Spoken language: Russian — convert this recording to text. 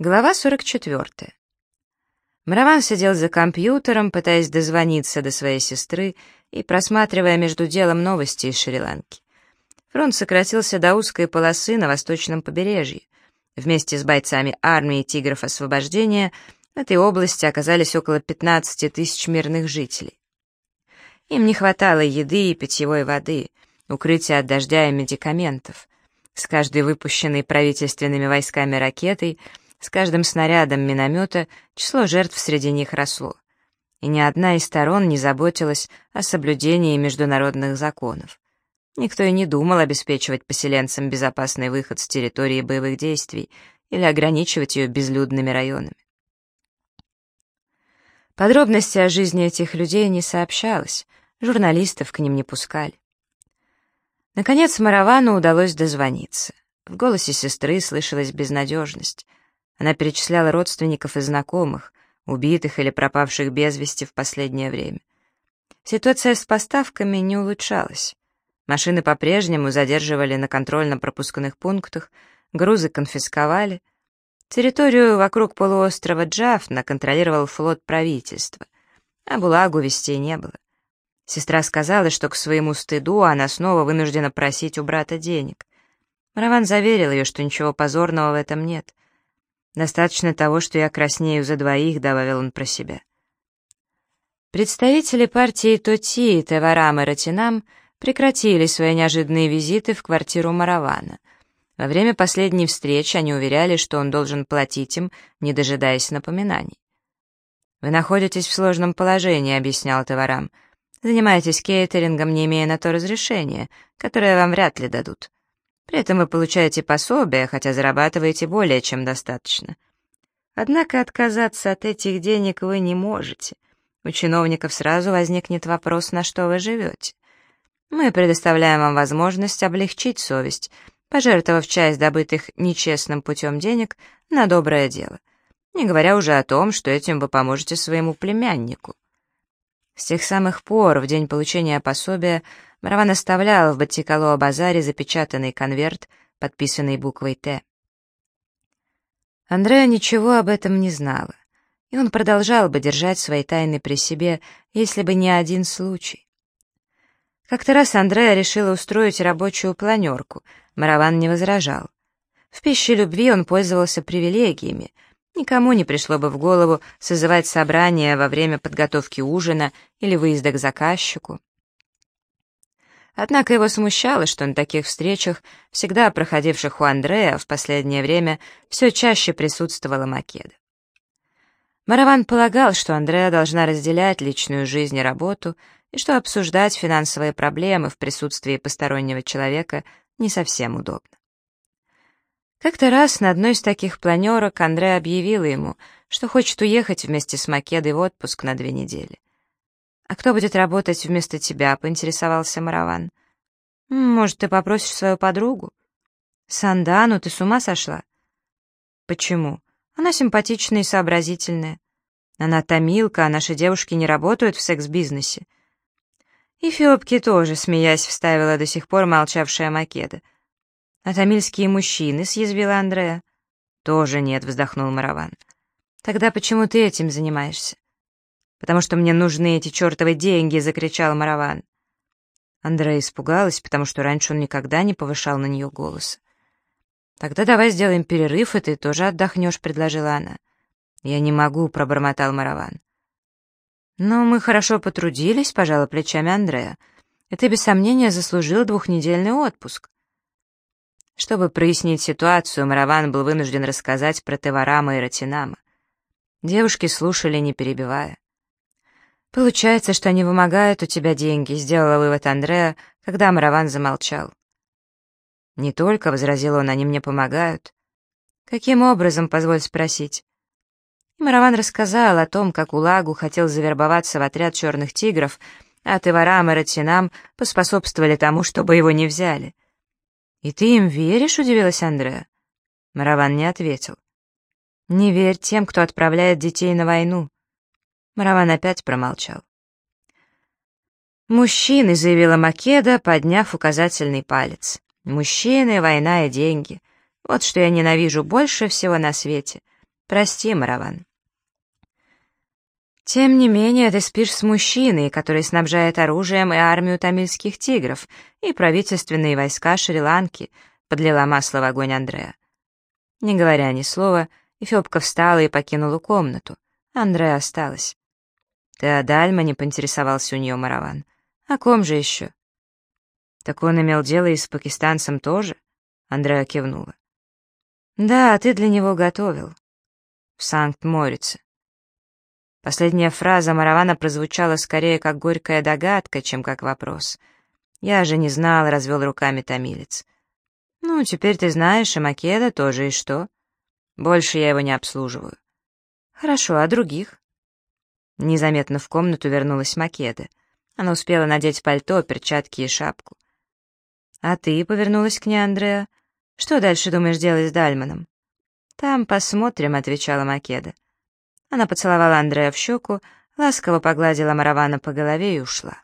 Глава 44. Мараван сидел за компьютером, пытаясь дозвониться до своей сестры и просматривая между делом новости из Шри-Ланки. Фронт сократился до узкой полосы на восточном побережье. Вместе с бойцами армии «Тигров освобождения» в этой области оказались около 15 тысяч мирных жителей. Им не хватало еды и питьевой воды, укрытия от дождя и медикаментов. С каждой выпущенной правительственными войсками ракетой — с каждым снарядом миномета число жертв среди них росло. И ни одна из сторон не заботилась о соблюдении международных законов. Никто и не думал обеспечивать поселенцам безопасный выход с территории боевых действий или ограничивать ее безлюдными районами. Подробности о жизни этих людей не сообщалось, журналистов к ним не пускали. Наконец Маравану удалось дозвониться. В голосе сестры слышалась безнадежность. Она перечисляла родственников и знакомых, убитых или пропавших без вести в последнее время. Ситуация с поставками не улучшалась. Машины по-прежнему задерживали на контрольно-пропускных пунктах, грузы конфисковали. Территорию вокруг полуострова Джафна контролировал флот правительства, а Булагу вестей не было. Сестра сказала, что к своему стыду она снова вынуждена просить у брата денег. Мараван заверил ее, что ничего позорного в этом нет. «Достаточно того, что я краснею за двоих», — добавил он про себя. Представители партии Тоти, Теварам и Ратинам прекратили свои неожиданные визиты в квартиру Маравана. Во время последней встречи они уверяли, что он должен платить им, не дожидаясь напоминаний. «Вы находитесь в сложном положении», — объяснял Товарам. «Занимаетесь кейтерингом, не имея на то разрешения, которое вам вряд ли дадут. При этом вы получаете пособие, хотя зарабатываете более чем достаточно. Однако отказаться от этих денег вы не можете. У чиновников сразу возникнет вопрос, на что вы живете. Мы предоставляем вам возможность облегчить совесть, пожертвовав часть добытых нечестным путем денег на доброе дело, не говоря уже о том, что этим вы поможете своему племяннику. С тех самых пор, в день получения пособия, Мараван оставлял в Батикало-базаре запечатанный конверт, подписанный буквой «Т». Андреа ничего об этом не знала, и он продолжал бы держать свои тайны при себе, если бы не один случай. Как-то раз Андреа решила устроить рабочую планерку, Мараван не возражал. В пище любви он пользовался привилегиями, никому не пришло бы в голову созывать собрание во время подготовки ужина или выезда к заказчику. Однако его смущало, что на таких встречах, всегда проходивших у Андрея, в последнее время все чаще присутствовала Македа. Мараван полагал, что Андрея должна разделять личную жизнь и работу, и что обсуждать финансовые проблемы в присутствии постороннего человека не совсем удобно. Как-то раз на одной из таких планерок Андрея объявила ему, что хочет уехать вместе с Македой в отпуск на две недели. «А кто будет работать вместо тебя?» — поинтересовался Мараван. «Может, ты попросишь свою подругу?» «Сандану, ты с ума сошла?» «Почему? Она симпатичная и сообразительная. Она томилка, а наши девушки не работают в секс-бизнесе». И Фиопки тоже, смеясь, вставила до сих пор молчавшая Македа. «А тамильские мужчины?» — съязвила Андрея. «Тоже нет», — вздохнул Мараван. «Тогда почему ты этим занимаешься?» «Потому что мне нужны эти чертовы деньги!» — закричал Мараван. Андрея испугалась, потому что раньше он никогда не повышал на нее голос. «Тогда давай сделаем перерыв, и ты тоже отдохнешь», — предложила она. «Я не могу», — пробормотал Мараван. «Но мы хорошо потрудились», — пожала плечами Андрея. «И ты, без сомнения, заслужил двухнедельный отпуск». Чтобы прояснить ситуацию, Мараван был вынужден рассказать про Теварама и Ратинама. Девушки слушали, не перебивая. «Получается, что они вымогают у тебя деньги», — сделала вывод Андреа, когда Мараван замолчал. «Не только», — возразил он, — «они мне помогают». «Каким образом, позволь спросить?» И Мараван рассказал о том, как Улагу хотел завербоваться в отряд черных тигров, а Теварам и Ратинам поспособствовали тому, чтобы его не взяли. «И ты им веришь?» — удивилась Андреа. Мараван не ответил. «Не верь тем, кто отправляет детей на войну. Мараван опять промолчал. «Мужчины», — заявила Македа, подняв указательный палец. «Мужчины, война и деньги. Вот что я ненавижу больше всего на свете. Прости, Мараван. Тем не менее, ты спишь с мужчиной, который снабжает оружием и армию тамильских тигров, и правительственные войска Шри-Ланки, подлила масло в огонь Андреа. Не говоря ни слова, Эфиопка встала и покинула комнату. Андреа осталась. «Ты о Дальмане?» — поинтересовался у нее Мараван. «О ком же еще?» «Так он имел дело и с пакистанцем тоже?» Андреа кивнула. «Да, ты для него готовил. В Санкт-Морице». Последняя фраза Маравана прозвучала скорее как горькая догадка, чем как вопрос. «Я же не знал», — развел руками томилец. «Ну, теперь ты знаешь, и Македа тоже, и что? Больше я его не обслуживаю». «Хорошо, а других?» Незаметно в комнату вернулась Македа. Она успела надеть пальто, перчатки и шапку. «А ты?» — повернулась к ней Андреа. «Что дальше думаешь делать с Дальманом?» «Там посмотрим», — отвечала Македа. Она поцеловала Андрея в щеку, ласково погладила Маравана по голове и ушла.